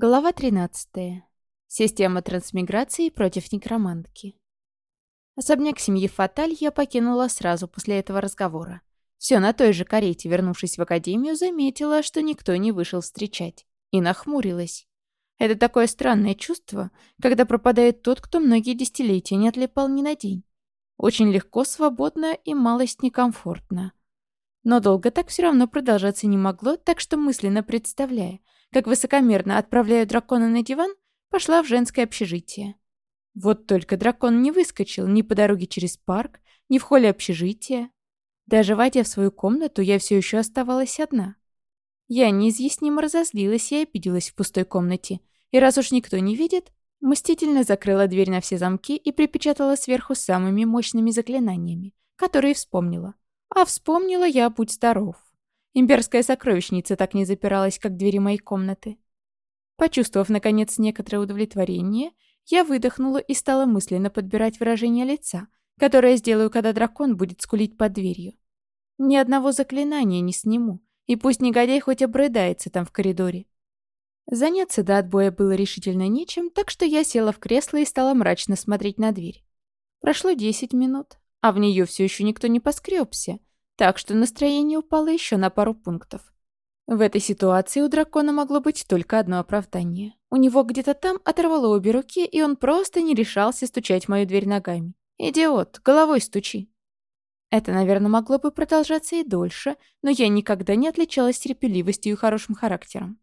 Глава 13. Система трансмиграции против некромантки. Особняк семьи Фаталь я покинула сразу после этого разговора. Все на той же карете, вернувшись в академию, заметила, что никто не вышел встречать. И нахмурилась. Это такое странное чувство, когда пропадает тот, кто многие десятилетия не отлипал ни на день. Очень легко, свободно и малость некомфортно. Но долго так все равно продолжаться не могло, так что мысленно представляя, как высокомерно отправляю дракона на диван, пошла в женское общежитие. Вот только дракон не выскочил ни по дороге через парк, ни в холле общежития. Даже войдя в свою комнату, я все еще оставалась одна. Я неизъяснимо разозлилась и обиделась в пустой комнате, и раз уж никто не видит, мстительно закрыла дверь на все замки и припечатала сверху самыми мощными заклинаниями, которые вспомнила. А вспомнила я, будь здоров. Имперская сокровищница так не запиралась, как двери моей комнаты. Почувствовав, наконец, некоторое удовлетворение, я выдохнула и стала мысленно подбирать выражение лица, которое сделаю, когда дракон будет скулить под дверью. Ни одного заклинания не сниму, и пусть негодяй хоть обрыдается там в коридоре. Заняться до отбоя было решительно нечем, так что я села в кресло и стала мрачно смотреть на дверь. Прошло десять минут, а в нее все еще никто не поскребся, так что настроение упало еще на пару пунктов. В этой ситуации у дракона могло быть только одно оправдание. У него где-то там оторвало обе руки, и он просто не решался стучать мою дверь ногами. «Идиот, головой стучи!» Это, наверное, могло бы продолжаться и дольше, но я никогда не отличалась терпеливостью и хорошим характером.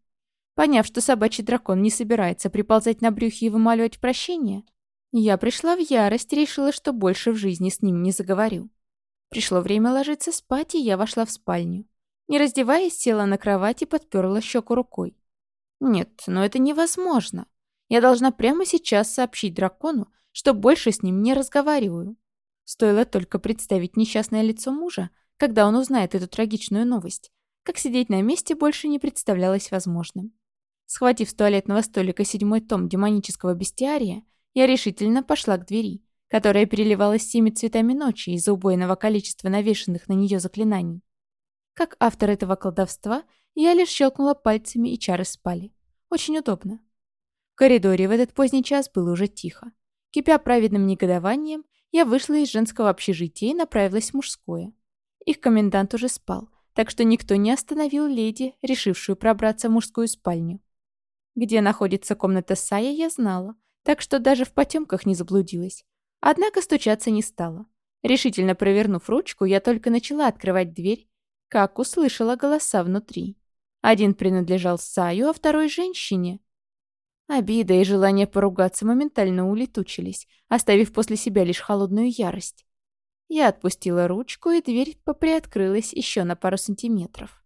Поняв, что собачий дракон не собирается приползать на брюхе и вымаливать прощение, я пришла в ярость и решила, что больше в жизни с ним не заговорю. Пришло время ложиться спать, и я вошла в спальню. Не раздеваясь, села на кровать и подперла щеку рукой. Нет, но это невозможно. Я должна прямо сейчас сообщить дракону, что больше с ним не разговариваю. Стоило только представить несчастное лицо мужа, когда он узнает эту трагичную новость, как сидеть на месте больше не представлялось возможным. Схватив с туалетного столика седьмой том демонического бестиария, я решительно пошла к двери которая переливалась всеми цветами ночи из-за убойного количества навешенных на нее заклинаний. Как автор этого колдовства, я лишь щелкнула пальцами, и чары спали. Очень удобно. В коридоре в этот поздний час было уже тихо. Кипя праведным негодованием, я вышла из женского общежития и направилась в мужское. Их комендант уже спал, так что никто не остановил леди, решившую пробраться в мужскую спальню. Где находится комната Сая, я знала, так что даже в потемках не заблудилась. Однако стучаться не стала. Решительно провернув ручку, я только начала открывать дверь, как услышала голоса внутри. Один принадлежал Саю, а второй — женщине. Обида и желание поругаться моментально улетучились, оставив после себя лишь холодную ярость. Я отпустила ручку, и дверь поприоткрылась еще на пару сантиметров.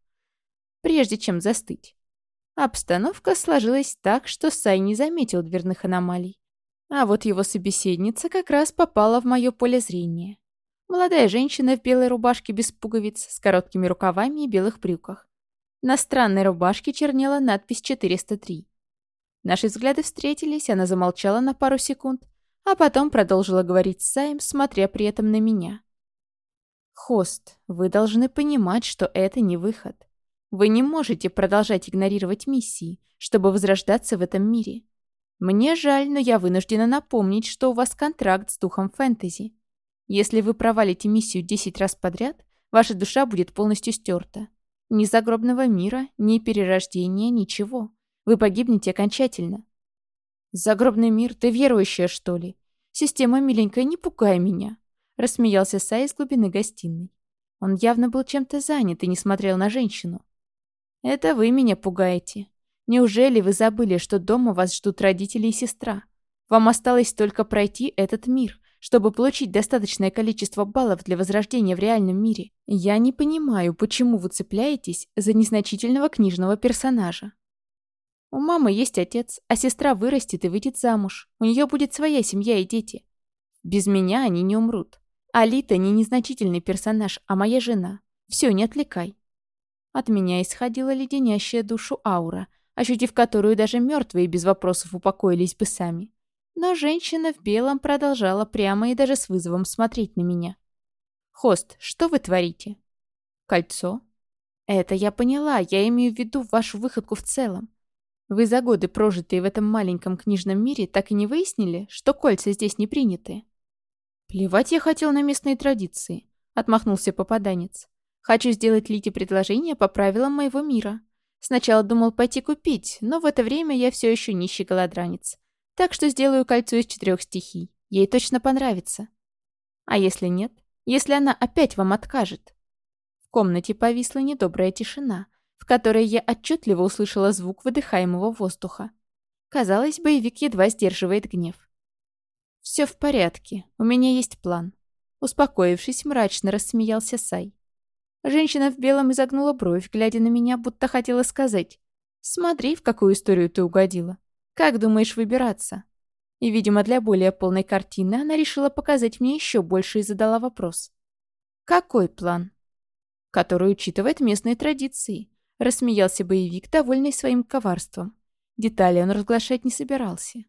Прежде чем застыть. Обстановка сложилась так, что Сай не заметил дверных аномалий. А вот его собеседница как раз попала в мое поле зрения. Молодая женщина в белой рубашке без пуговиц, с короткими рукавами и белых брюках. На странной рубашке чернела надпись 403. Наши взгляды встретились, она замолчала на пару секунд, а потом продолжила говорить с Саем, смотря при этом на меня. «Хост, вы должны понимать, что это не выход. Вы не можете продолжать игнорировать миссии, чтобы возрождаться в этом мире. Мне жаль, но я вынуждена напомнить, что у вас контракт с духом фэнтези. Если вы провалите миссию 10 раз подряд, ваша душа будет полностью стерта. Ни загробного мира, ни перерождения, ничего. Вы погибнете окончательно. Загробный мир, ты верующая, что ли? Система миленькая, не пугай меня. Рассмеялся Сай из глубины гостиной. Он явно был чем-то занят и не смотрел на женщину. Это вы меня пугаете. Неужели вы забыли, что дома вас ждут родители и сестра? Вам осталось только пройти этот мир, чтобы получить достаточное количество баллов для возрождения в реальном мире. Я не понимаю, почему вы цепляетесь за незначительного книжного персонажа. У мамы есть отец, а сестра вырастет и выйдет замуж. У нее будет своя семья и дети. Без меня они не умрут. Алита не незначительный персонаж, а моя жена. Все, не отвлекай. От меня исходила леденящая душу аура – ощутив которую даже мертвые без вопросов упокоились бы сами. Но женщина в белом продолжала прямо и даже с вызовом смотреть на меня. «Хост, что вы творите?» «Кольцо?» «Это я поняла, я имею в виду вашу выходку в целом. Вы за годы, прожитые в этом маленьком книжном мире, так и не выяснили, что кольца здесь не приняты? Плевать я хотел на местные традиции, отмахнулся попаданец. Хочу сделать Лите предложение по правилам моего мира. Сначала думал пойти купить, но в это время я все еще нищий голодранец. Так что сделаю кольцо из четырех стихий. Ей точно понравится. А если нет? Если она опять вам откажет? В комнате повисла недобрая тишина, в которой я отчетливо услышала звук выдыхаемого воздуха. Казалось, боевик едва сдерживает гнев. «Все в порядке, у меня есть план». Успокоившись, мрачно рассмеялся Сай. Женщина в белом изогнула бровь, глядя на меня, будто хотела сказать. «Смотри, в какую историю ты угодила. Как думаешь выбираться?» И, видимо, для более полной картины она решила показать мне еще больше и задала вопрос. «Какой план?» «Который учитывает местные традиции», — рассмеялся боевик, довольный своим коварством. Детали он разглашать не собирался.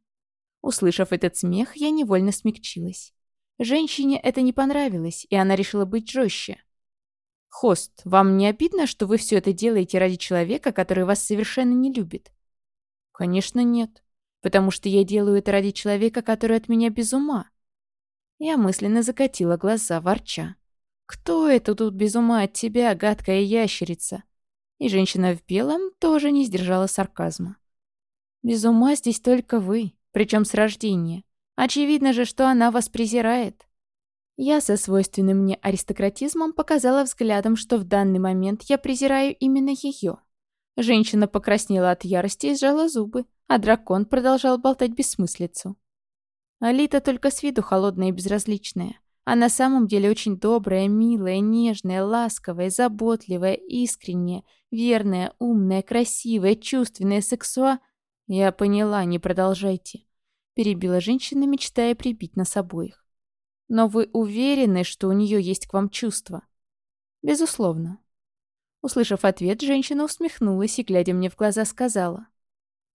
Услышав этот смех, я невольно смягчилась. Женщине это не понравилось, и она решила быть жестче. «Хост, вам не обидно, что вы все это делаете ради человека, который вас совершенно не любит?» «Конечно нет потому что я делаю это ради человека, который от меня без ума. Я мысленно закатила глаза, ворча. «Кто это тут без ума от тебя, гадкая ящерица?» И женщина в белом тоже не сдержала сарказма. «Без ума здесь только вы, причем с рождения. Очевидно же, что она вас презирает». Я со свойственным мне аристократизмом показала взглядом, что в данный момент я презираю именно ее. Женщина покраснела от ярости и сжала зубы, а дракон продолжал болтать бессмыслицу. Алита только с виду холодная и безразличная, а на самом деле очень добрая, милая, нежная, ласковая, заботливая, искренняя, верная, умная, красивая, чувственная, сексуа... Я поняла, не продолжайте. Перебила женщина, мечтая прибить нас обоих. Но вы уверены, что у нее есть к вам чувства? Безусловно. Услышав ответ, женщина усмехнулась и, глядя мне в глаза, сказала.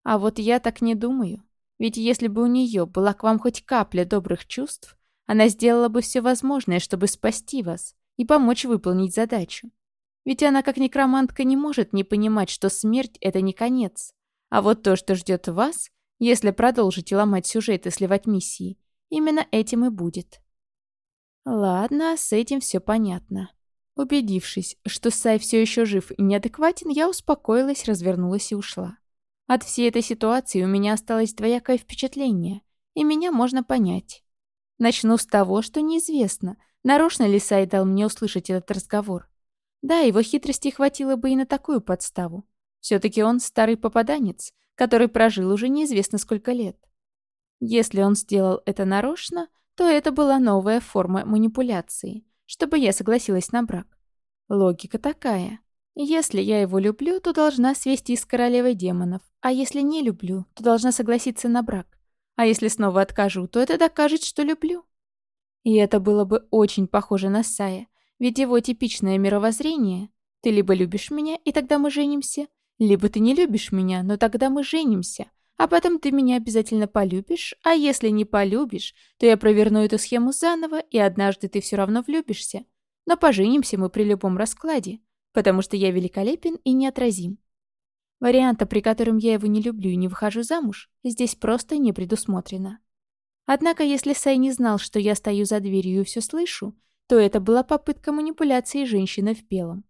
А вот я так не думаю. Ведь если бы у нее была к вам хоть капля добрых чувств, она сделала бы все возможное, чтобы спасти вас и помочь выполнить задачу. Ведь она, как некромантка, не может не понимать, что смерть — это не конец. А вот то, что ждет вас, если продолжите ломать сюжет и сливать миссии, именно этим и будет. Ладно, с этим все понятно. Убедившись, что Сай все еще жив и неадекватен, я успокоилась, развернулась и ушла. От всей этой ситуации у меня осталось двоякое впечатление, и меня можно понять. Начну с того, что неизвестно, нарочно ли Сай дал мне услышать этот разговор. Да, его хитрости хватило бы и на такую подставу. Все-таки он старый попаданец, который прожил уже неизвестно сколько лет. Если он сделал это нарочно, то это была новая форма манипуляции, чтобы я согласилась на брак. Логика такая. Если я его люблю, то должна свести с королевой демонов, а если не люблю, то должна согласиться на брак. А если снова откажу, то это докажет, что люблю. И это было бы очень похоже на Сая, ведь его типичное мировоззрение «ты либо любишь меня, и тогда мы женимся», либо ты не любишь меня, но тогда мы женимся, а потом ты меня обязательно полюбишь, а если не полюбишь, то я проверну эту схему заново, и однажды ты все равно влюбишься. Но поженимся мы при любом раскладе потому что я великолепен и неотразим. Варианта, при котором я его не люблю и не выхожу замуж, здесь просто не предусмотрено. Однако, если Сай не знал, что я стою за дверью и все слышу, то это была попытка манипуляции женщины в белом.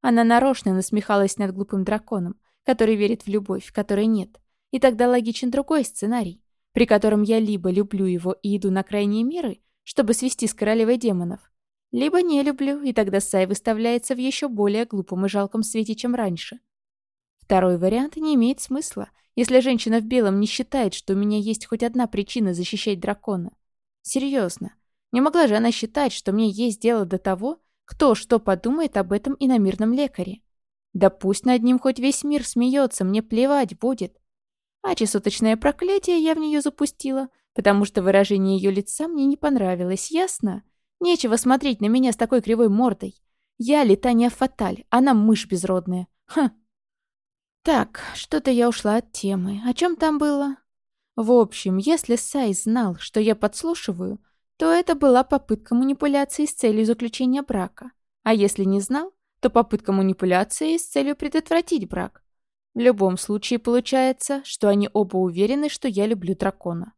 Она нарочно насмехалась над глупым драконом, который верит в любовь, которой нет. И тогда логичен другой сценарий, при котором я либо люблю его и иду на крайние меры, чтобы свести с королевой демонов, либо не люблю, и тогда Сай выставляется в еще более глупом и жалком свете, чем раньше. Второй вариант не имеет смысла, если женщина в белом не считает, что у меня есть хоть одна причина защищать дракона. Серьезно. Не могла же она считать, что мне есть дело до того, кто что подумает об этом иномирном лекаре. Да пусть над ним хоть весь мир смеется, мне плевать будет. А чесоточное проклятие я в нее запустила, потому что выражение ее лица мне не понравилось, ясно? Нечего смотреть на меня с такой кривой мордой. Я летание фаталь, она мышь безродная. Ха. Так, что-то я ушла от темы. О чем там было? В общем, если Сай знал, что я подслушиваю, то это была попытка манипуляции с целью заключения брака. А если не знал, то попытка манипуляции с целью предотвратить брак. В любом случае получается, что они оба уверены, что я люблю дракона.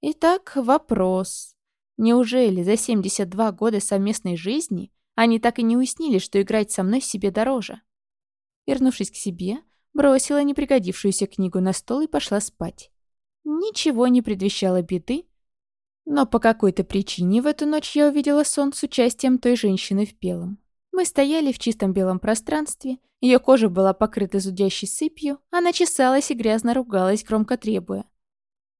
Итак, вопрос. Неужели за 72 года совместной жизни они так и не уяснили, что играть со мной себе дороже? Вернувшись к себе, бросила непригодившуюся книгу на стол и пошла спать. Ничего не предвещало беды, но по какой-то причине в эту ночь я увидела сон с участием той женщины в белом. Мы стояли в чистом белом пространстве, ее кожа была покрыта зудящей сыпью, она чесалась и грязно ругалась, громко требуя.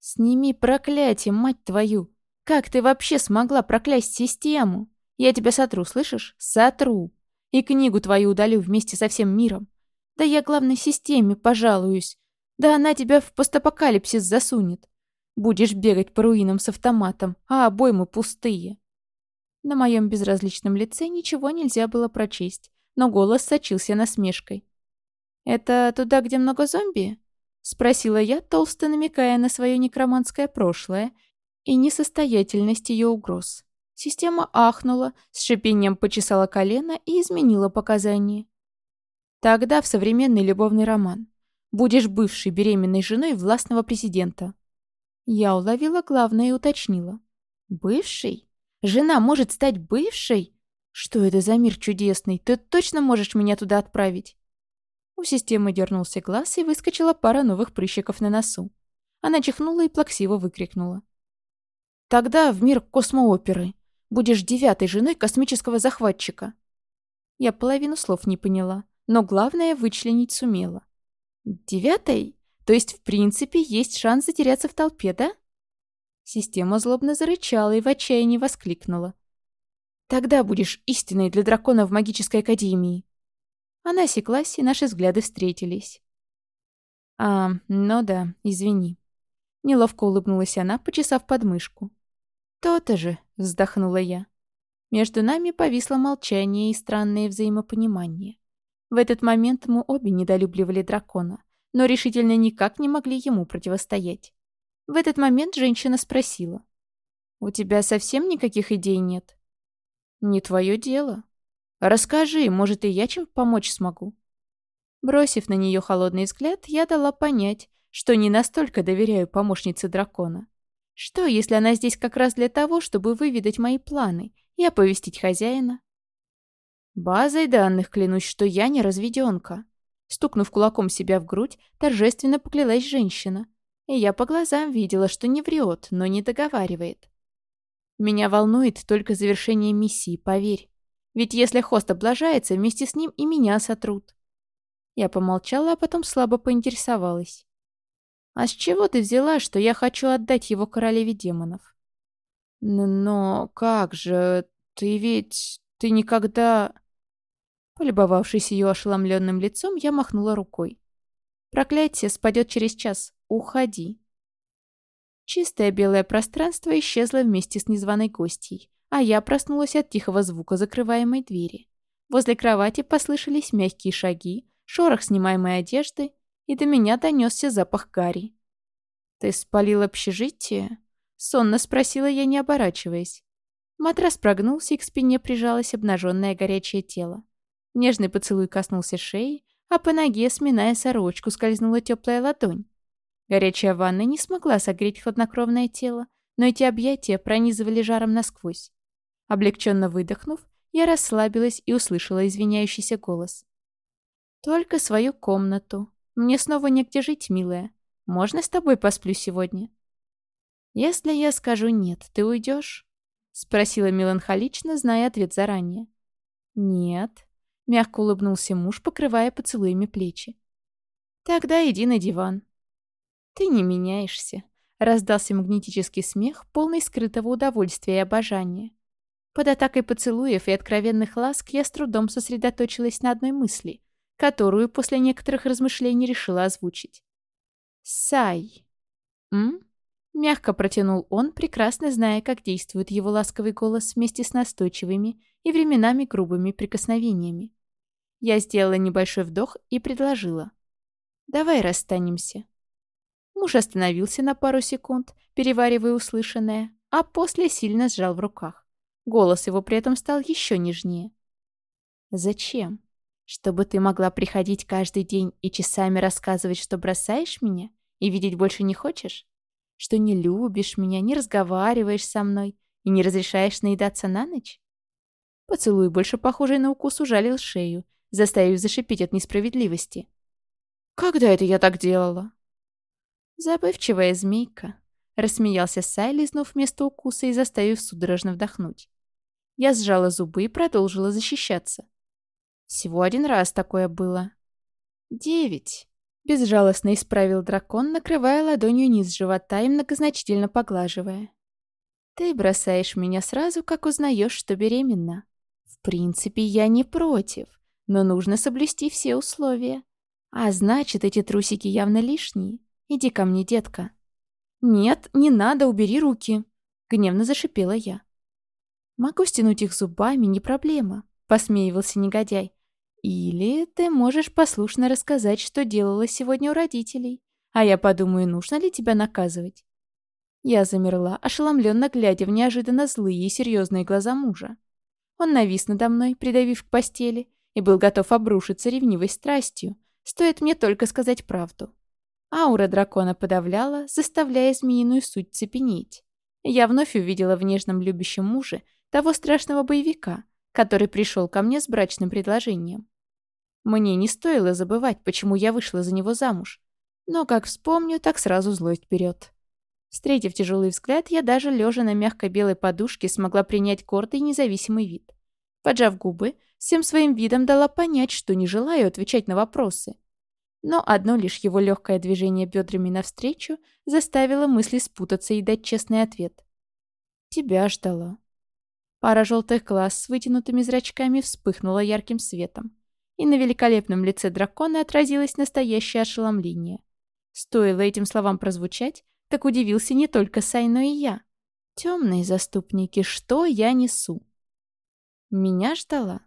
«Сними проклятие, мать твою! Как ты вообще смогла проклясть систему? Я тебя сотру, слышишь? Сотру! И книгу твою удалю вместе со всем миром. Да я главной системе пожалуюсь. Да она тебя в постапокалипсис засунет. Будешь бегать по руинам с автоматом, а обоймы пустые». На моем безразличном лице ничего нельзя было прочесть, но голос сочился насмешкой. «Это туда, где много зомби?» — спросила я, толсто намекая на свое некроманское прошлое и несостоятельность ее угроз. Система ахнула, с шипением почесала колено и изменила показания. Тогда в современный любовный роман. Будешь бывшей беременной женой властного президента. Я уловила главное и уточнила. Бывший? Жена может стать бывшей? Что это за мир чудесный? Ты точно можешь меня туда отправить? У системы дернулся глаз и выскочила пара новых прыщиков на носу. Она чихнула и плаксиво выкрикнула. «Тогда в мир космооперы. Будешь девятой женой космического захватчика». Я половину слов не поняла, но главное вычленить сумела. «Девятой? То есть, в принципе, есть шанс затеряться в толпе, да?» Система злобно зарычала и в отчаянии воскликнула. «Тогда будешь истиной для дракона в магической академии». Она осеклась, и наши взгляды встретились. «А, ну да, извини». Неловко улыбнулась она, почесав подмышку. «То-то же», — вздохнула я. Между нами повисло молчание и странное взаимопонимание. В этот момент мы обе недолюбливали дракона, но решительно никак не могли ему противостоять. В этот момент женщина спросила. «У тебя совсем никаких идей нет?» «Не твое дело. Расскажи, может, и я чем помочь смогу?» Бросив на нее холодный взгляд, я дала понять, что не настолько доверяю помощнице дракона. Что, если она здесь как раз для того, чтобы выведать мои планы и оповестить хозяина? Базой данных клянусь, что я не разведенка. Стукнув кулаком себя в грудь, торжественно поклялась женщина, и я по глазам видела, что не врет, но не договаривает. Меня волнует только завершение миссии, поверь. Ведь если хост облажается, вместе с ним и меня сотрут. Я помолчала, а потом слабо поинтересовалась. «А с чего ты взяла, что я хочу отдать его королеве демонов?» «Но как же... Ты ведь... Ты никогда...» Полюбовавшись ее ошеломленным лицом, я махнула рукой. «Проклятие спадет через час. Уходи. Чистое белое пространство исчезло вместе с незваной гостьей, а я проснулась от тихого звука закрываемой двери. Возле кровати послышались мягкие шаги, шорох снимаемой одежды, и до меня донесся запах гари. «Ты спалил общежитие?» — сонно спросила я, не оборачиваясь. Матрас прогнулся, и к спине прижалось обнаженное горячее тело. Нежный поцелуй коснулся шеи, а по ноге, сминая сорочку, скользнула теплая ладонь. Горячая ванна не смогла согреть хладнокровное тело, но эти объятия пронизывали жаром насквозь. Облегченно выдохнув, я расслабилась и услышала извиняющийся голос. «Только свою комнату. Мне снова негде жить, милая. Можно с тобой посплю сегодня?» «Если я скажу нет, ты уйдешь?» — спросила меланхолично, зная ответ заранее. «Нет», — мягко улыбнулся муж, покрывая поцелуями плечи. «Тогда иди на диван. «Ты не меняешься», — раздался магнетический смех, полный скрытого удовольствия и обожания. Под атакой поцелуев и откровенных ласк я с трудом сосредоточилась на одной мысли, которую после некоторых размышлений решила озвучить. «Сай». «М?» — мягко протянул он, прекрасно зная, как действует его ласковый голос вместе с настойчивыми и временами грубыми прикосновениями. Я сделала небольшой вдох и предложила. «Давай расстанемся». Муж остановился на пару секунд, переваривая услышанное, а после сильно сжал в руках. Голос его при этом стал еще нежнее. «Зачем?» Чтобы ты могла приходить каждый день и часами рассказывать, что бросаешь меня и видеть больше не хочешь? Что не любишь меня, не разговариваешь со мной и не разрешаешь наедаться на ночь? Поцелуй, больше похожий на укус, ужалил шею, заставив зашипеть от несправедливости. «Когда это я так делала?» «Забывчивая змейка», — рассмеялся Сай, лизнув вместо укуса и заставив судорожно вдохнуть. Я сжала зубы и продолжила защищаться. Всего один раз такое было. «Девять», — безжалостно исправил дракон, накрывая ладонью низ живота и многозначительно поглаживая. «Ты бросаешь меня сразу, как узнаешь, что беременна. В принципе, я не против, но нужно соблюсти все условия. А значит, эти трусики явно лишние. Иди ко мне, детка». «Нет, не надо, убери руки», — гневно зашипела я. «Могу стянуть их зубами, не проблема», — посмеивался негодяй. Или ты можешь послушно рассказать, что делала сегодня у родителей, а я подумаю, нужно ли тебя наказывать. Я замерла, ошеломленно глядя в неожиданно злые и серьезные глаза мужа. Он навис надо мной, придавив к постели, и был готов обрушиться ревнивой страстью, стоит мне только сказать правду. Аура дракона подавляла, заставляя змеиную суть цепенеть. Я вновь увидела в нежном любящем муже того страшного боевика, который пришел ко мне с брачным предложением. Мне не стоило забывать, почему я вышла за него замуж. Но как вспомню, так сразу злость вперед. Встретив тяжелый взгляд, я даже лежа на мягкой белой подушке смогла принять гордый независимый вид. Поджав губы, всем своим видом дала понять, что не желаю отвечать на вопросы. Но одно лишь его легкое движение бедрами навстречу заставило мысли спутаться и дать честный ответ. «Тебя ждала». Пара желтых глаз с вытянутыми зрачками вспыхнула ярким светом и на великолепном лице дракона отразилось настоящее ошеломление. Стоило этим словам прозвучать, так удивился не только Сай, но и я. Темные заступники, что я несу? Меня ждала.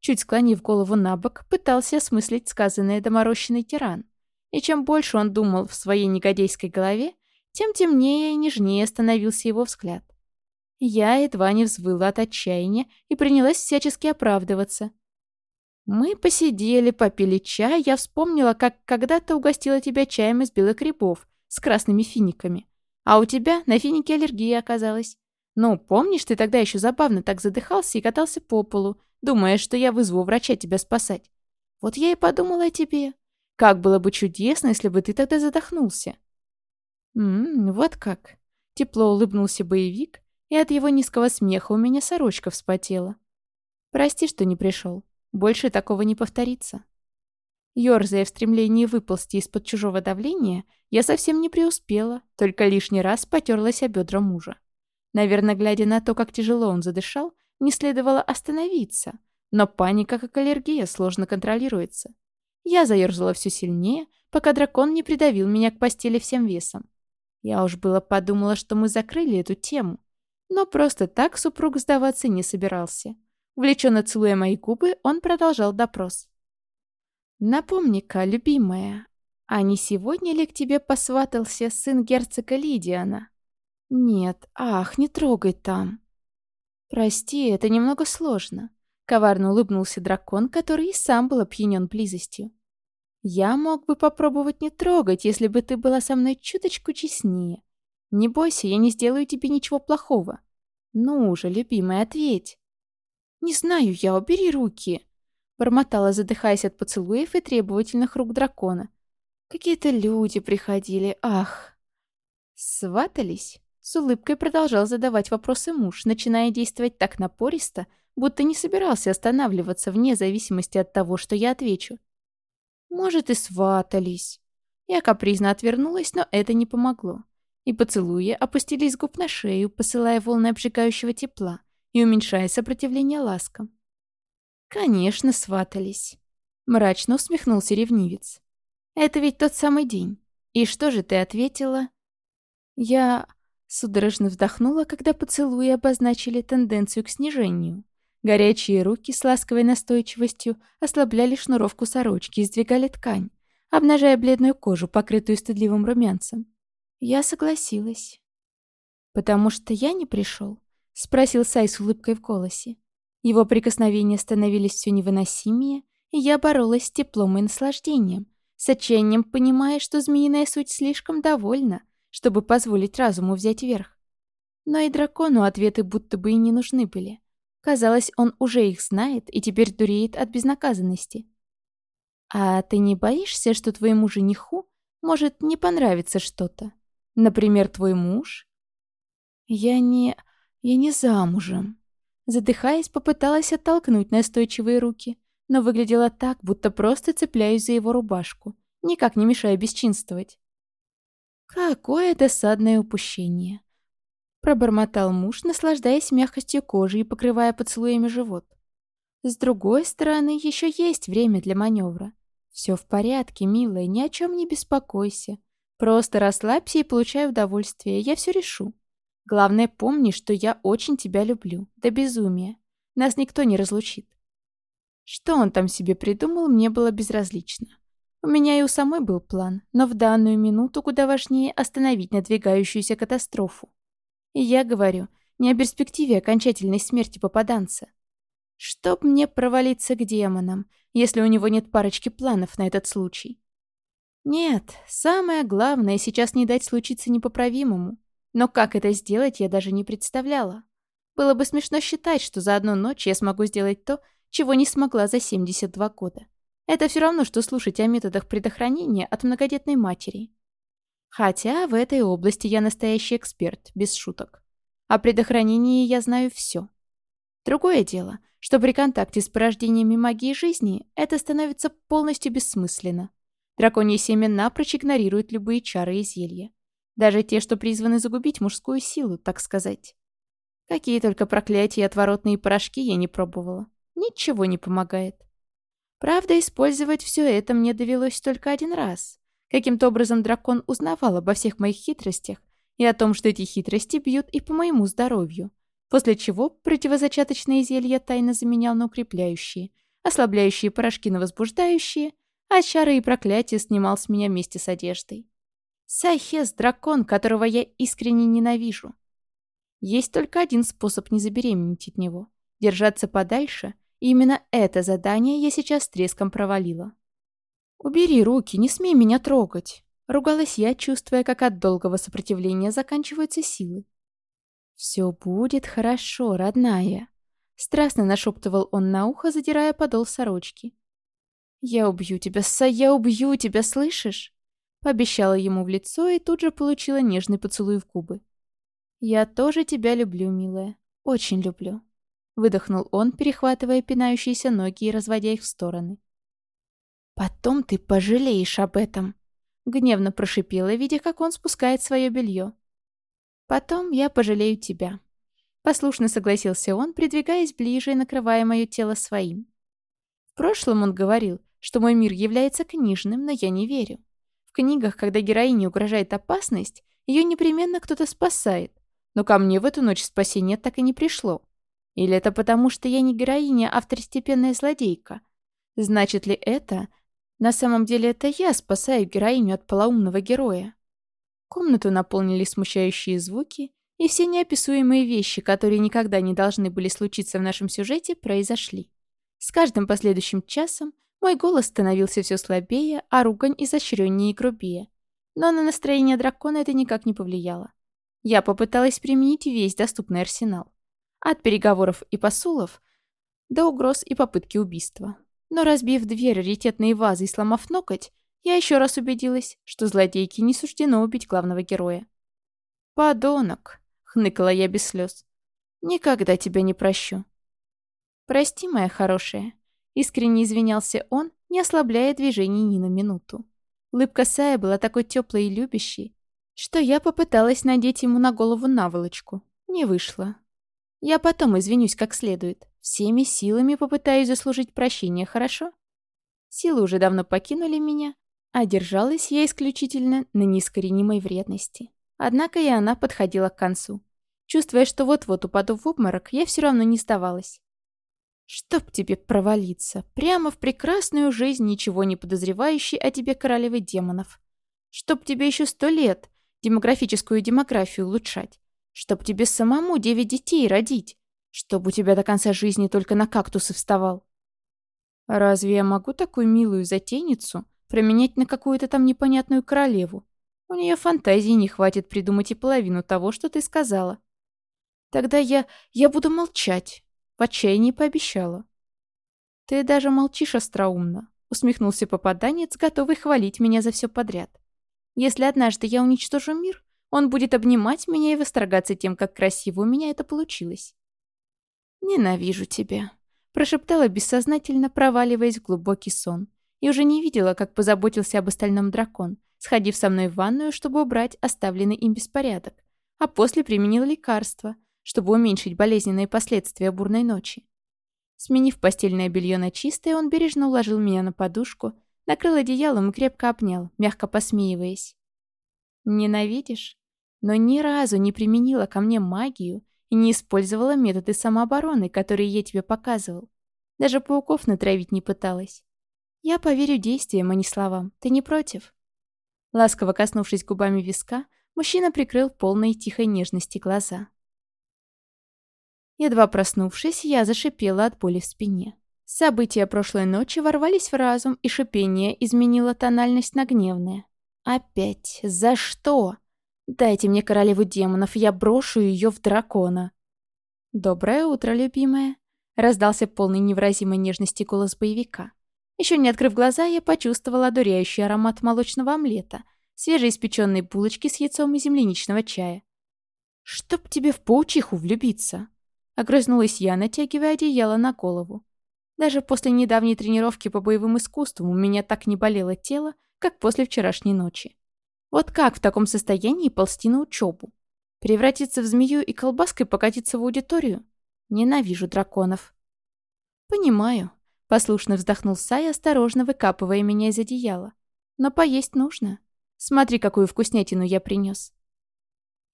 Чуть склонив голову на бок, пытался осмыслить сказанное доморощенный тиран. И чем больше он думал в своей негодейской голове, тем темнее и нежнее становился его взгляд. Я едва не взвыла от отчаяния и принялась всячески оправдываться, мы посидели, попили чай, я вспомнила, как когда-то угостила тебя чаем из белых грибов с красными финиками. А у тебя на финики аллергия оказалась. Ну, помнишь, ты тогда еще забавно так задыхался и катался по полу, думая, что я вызову врача тебя спасать. Вот я и подумала о тебе. Как было бы чудесно, если бы ты тогда задохнулся. Ммм, вот как. Тепло улыбнулся боевик, и от его низкого смеха у меня сорочка вспотела. Прости, что не пришел. Больше такого не повторится. Ёрзая в стремлении выползти из-под чужого давления, я совсем не преуспела, только лишний раз потерлась о бедра мужа. Наверное, глядя на то, как тяжело он задышал, не следовало остановиться. Но паника, как аллергия, сложно контролируется. Я заерзала все сильнее, пока дракон не придавил меня к постели всем весом. Я уж было подумала, что мы закрыли эту тему. Но просто так супруг сдаваться не собирался. Увлеченно целуя мои губы, он продолжал допрос. «Напомни-ка, любимая, а не сегодня ли к тебе посватался сын герцога Лидиана?» «Нет, ах, не трогай там!» «Прости, это немного сложно», — коварно улыбнулся дракон, который и сам был опьянен близостью. «Я мог бы попробовать не трогать, если бы ты была со мной чуточку честнее. Не бойся, я не сделаю тебе ничего плохого. Ну уже, любимая, ответь». «Не знаю я, убери руки!» Бормотала, задыхаясь от поцелуев и требовательных рук дракона. «Какие-то люди приходили, ах!» «Сватались?» С улыбкой продолжал задавать вопросы муж, начиная действовать так напористо, будто не собирался останавливаться вне зависимости от того, что я отвечу. «Может, и сватались». Я капризно отвернулась, но это не помогло. И поцелуи опустились губ на шею, посылая волны обжигающего тепла и уменьшая сопротивление ласкам. «Конечно, сватались», — мрачно усмехнулся ревнивец. «Это ведь тот самый день. И что же ты ответила?» «Я...» — судорожно вздохнула, когда поцелуи обозначили тенденцию к снижению. Горячие руки с ласковой настойчивостью ослабляли шнуровку сорочки и сдвигали ткань, обнажая бледную кожу, покрытую стыдливым румянцем. Я согласилась. «Потому что я не пришел?» — спросил Сай с улыбкой в голосе. Его прикосновения становились все невыносимее, и я боролась с теплом и наслаждением, с отчаянием понимая, что змеиная суть слишком довольна, чтобы позволить разуму взять верх. Но и дракону ответы будто бы и не нужны были. Казалось, он уже их знает и теперь дуреет от безнаказанности. «А ты не боишься, что твоему жениху может не понравиться что-то? Например, твой муж?» «Я не... я не замужем». Задыхаясь, попыталась оттолкнуть настойчивые руки, но выглядела так, будто просто цепляюсь за его рубашку, никак не мешая бесчинствовать. Какое досадное упущение. Пробормотал муж, наслаждаясь мягкостью кожи и покрывая поцелуями живот. С другой стороны, еще есть время для маневра. Все в порядке, милая, ни о чем не беспокойся. Просто расслабься и получай удовольствие, я все решу. Главное, помни, что я очень тебя люблю, до безумия. Нас никто не разлучит. Что он там себе придумал, мне было безразлично. У меня и у самой был план, но в данную минуту куда важнее остановить надвигающуюся катастрофу. И я говорю не о перспективе окончательной смерти попаданца. Чтоб мне провалиться к демонам, если у него нет парочки планов на этот случай. Нет, самое главное сейчас не дать случиться непоправимому. Но как это сделать, я даже не представляла. Было бы смешно считать, что за одну ночь я смогу сделать то, чего не смогла за 72 года. Это все равно, что слушать о методах предохранения от многодетной матери. Хотя в этой области я настоящий эксперт, без шуток. О предохранении я знаю все. Другое дело, что при контакте с порождениями магии жизни это становится полностью бессмысленно. Драконье семя напрочь игнорирует любые чары и зелья. Даже те, что призваны загубить мужскую силу, так сказать. Какие только проклятия и отворотные порошки я не пробовала. Ничего не помогает. Правда, использовать все это мне довелось только один раз. Каким-то образом дракон узнавал обо всех моих хитростях и о том, что эти хитрости бьют и по моему здоровью. После чего противозачаточные зелья тайно заменял на укрепляющие, ослабляющие порошки на возбуждающие, а чары и проклятия снимал с меня вместе с одеждой. Сайхес — дракон, которого я искренне ненавижу. Есть только один способ не забеременеть от него — держаться подальше, и именно это задание я сейчас треском провалила. «Убери руки, не смей меня трогать!» Ругалась я, чувствуя, как от долгого сопротивления заканчиваются силы. «Все будет хорошо, родная», — страстно нашептывал он на ухо, задирая подол сорочки. «Я убью тебя, Са, я убью тебя, слышишь?» Пообещала ему в лицо и тут же получила нежный поцелуй в губы. «Я тоже тебя люблю, милая. Очень люблю», — выдохнул он, перехватывая пинающиеся ноги и разводя их в стороны. «Потом ты пожалеешь об этом», — гневно прошипела, видя, как он спускает свое белье. Потом я пожалею тебя». Послушно согласился он, придвигаясь ближе и накрывая мое тело своим. В прошлом он говорил, что мой мир является книжным, но я не верю. Книгах, когда героине угрожает опасность, ее непременно кто-то спасает. Но ко мне в эту ночь спасение так и не пришло. Или это потому, что я не героиня, а второстепенная злодейка? Значит ли это... На самом деле это я спасаю героиню от полоумного героя. Комнату наполнили смущающие звуки, и все неописуемые вещи, которые никогда не должны были случиться в нашем сюжете, произошли. С каждым последующим часом мой голос становился все слабее, а ругань изощреннее и грубее. Но на настроение дракона это никак не повлияло. Я попыталась применить весь доступный арсенал. От переговоров и посулов до угроз и попытки убийства. Но разбив две раритетные вазы и сломав ноготь, я еще раз убедилась, что злодейке не суждено убить главного героя. «Подонок!» — хныкала я без слез. «Никогда тебя не прощу». «Прости, моя хорошая», — искренне извинялся он, не ослабляя движений ни на минуту. Улыбка Сая была такой теплой и любящей, что я попыталась надеть ему на голову наволочку. Не вышло. Я потом извинюсь как следует. Всеми силами попытаюсь заслужить прощение, хорошо? Силы уже давно покинули меня, а держалась я исключительно на неискоренимой вредности. Однако и она подходила к концу. Чувствуя, что вот-вот упаду в обморок, я все равно не сдавалась. Чтоб тебе провалиться, прямо в прекрасную жизнь ничего не подозревающей о тебе королевы демонов. Чтоб тебе еще сто лет демографическую демографию улучшать. Чтоб тебе самому девять детей родить. Чтоб у тебя до конца жизни только на кактусы вставал. Разве я могу такую милую затейницу променять на какую-то там непонятную королеву? У нее фантазии не хватит придумать и половину того, что ты сказала. Тогда я... я буду молчать. В отчаянии пообещала. Ты даже молчишь остроумно, усмехнулся попаданец, готовый хвалить меня за все подряд. Если однажды я уничтожу мир, он будет обнимать меня и восторгаться тем, как красиво у меня это получилось. «Ненавижу тебя», — прошептала бессознательно, проваливаясь в глубокий сон, и уже не видела, как позаботился об остальном дракон, сходив со мной в ванную, чтобы убрать оставленный им беспорядок, а после применил лекарство, чтобы уменьшить болезненные последствия бурной ночи. Сменив постельное белье на чистое, он бережно уложил меня на подушку, накрыл одеялом и крепко обнял, мягко посмеиваясь. «Ненавидишь?» Но ни разу не применила ко мне магию и не использовала методы самообороны, которые я тебе показывал. Даже пауков натравить не пыталась. Я поверю действиям, а не словам. Ты не против?» Ласково коснувшись губами виска, мужчина прикрыл полные тихой нежности глаза. Едва проснувшись, я зашипела от боли в спине. События прошлой ночи ворвались в разум, и шипение изменило тональность на гневное. «Опять? За что? Дайте мне королеву демонов, я брошу ее в дракона». «Доброе утро, любимая», — раздался полный невразимой нежности голос боевика. Еще не открыв глаза, я почувствовала одуряющий аромат молочного омлета, свежеиспеченной булочки с яйцом и земляничного чая. «Чтоб тебе в паучиху влюбиться!» Огрызнулась я, натягивая одеяло на голову. Даже после недавней тренировки по боевым искусствам у меня так не болело тело, как после вчерашней ночи. Вот как в таком состоянии ползти на учебу? Превратиться в змею и колбаской покатиться в аудиторию? Ненавижу драконов. Понимаю. Послушно вздохнул Сай, осторожно выкапывая меня из одеяла. «Но поесть нужно. Смотри, какую вкуснятину я принес.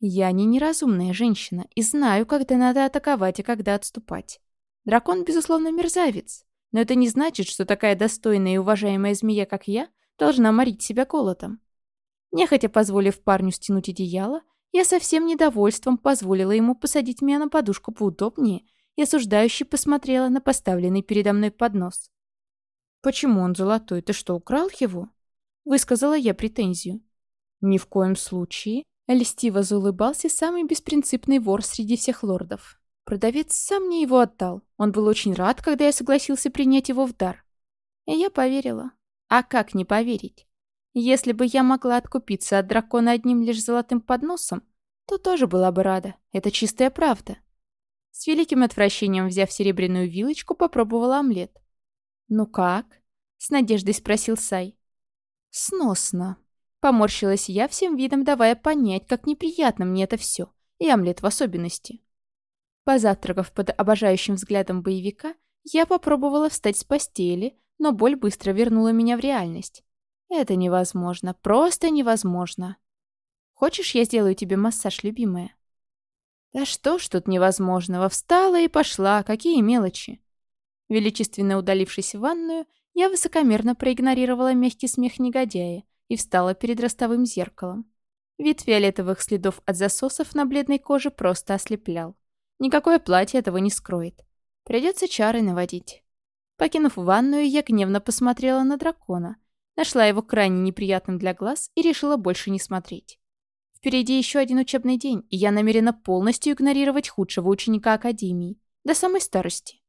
Я не неразумная женщина и знаю, когда надо атаковать и когда отступать. Дракон, безусловно, мерзавец. Но это не значит, что такая достойная и уважаемая змея, как я, должна морить себя колотом. Нехотя позволив парню стянуть одеяло, я со всем недовольством позволила ему посадить меня на подушку поудобнее и осуждающе посмотрела на поставленный передо мной поднос. «Почему он золотой? Ты что, украл его?» Высказала я претензию. «Ни в коем случае». Льстиво заулыбался самый беспринципный вор среди всех лордов. Продавец сам мне его отдал. Он был очень рад, когда я согласился принять его в дар. И я поверила. А как не поверить? Если бы я могла откупиться от дракона одним лишь золотым подносом, то тоже была бы рада. Это чистая правда. С великим отвращением, взяв серебряную вилочку, попробовала омлет. «Ну как?» — с надеждой спросил Сай. «Сносно». Поморщилась я всем видом, давая понять, как неприятно мне это все, и омлет в особенности. Позавтракав под обожающим взглядом боевика, я попробовала встать с постели, но боль быстро вернула меня в реальность. Это невозможно, просто невозможно. Хочешь, я сделаю тебе массаж, любимая? Да что ж тут невозможного, встала и пошла, какие мелочи. Величественно удалившись в ванную, я высокомерно проигнорировала мягкий смех негодяя и встала перед ростовым зеркалом. Вид фиолетовых следов от засосов на бледной коже просто ослеплял. Никакое платье этого не скроет. Придется чары наводить. Покинув ванную, я гневно посмотрела на дракона, нашла его крайне неприятным для глаз и решила больше не смотреть. Впереди еще один учебный день, и я намерена полностью игнорировать худшего ученика Академии. До самой старости.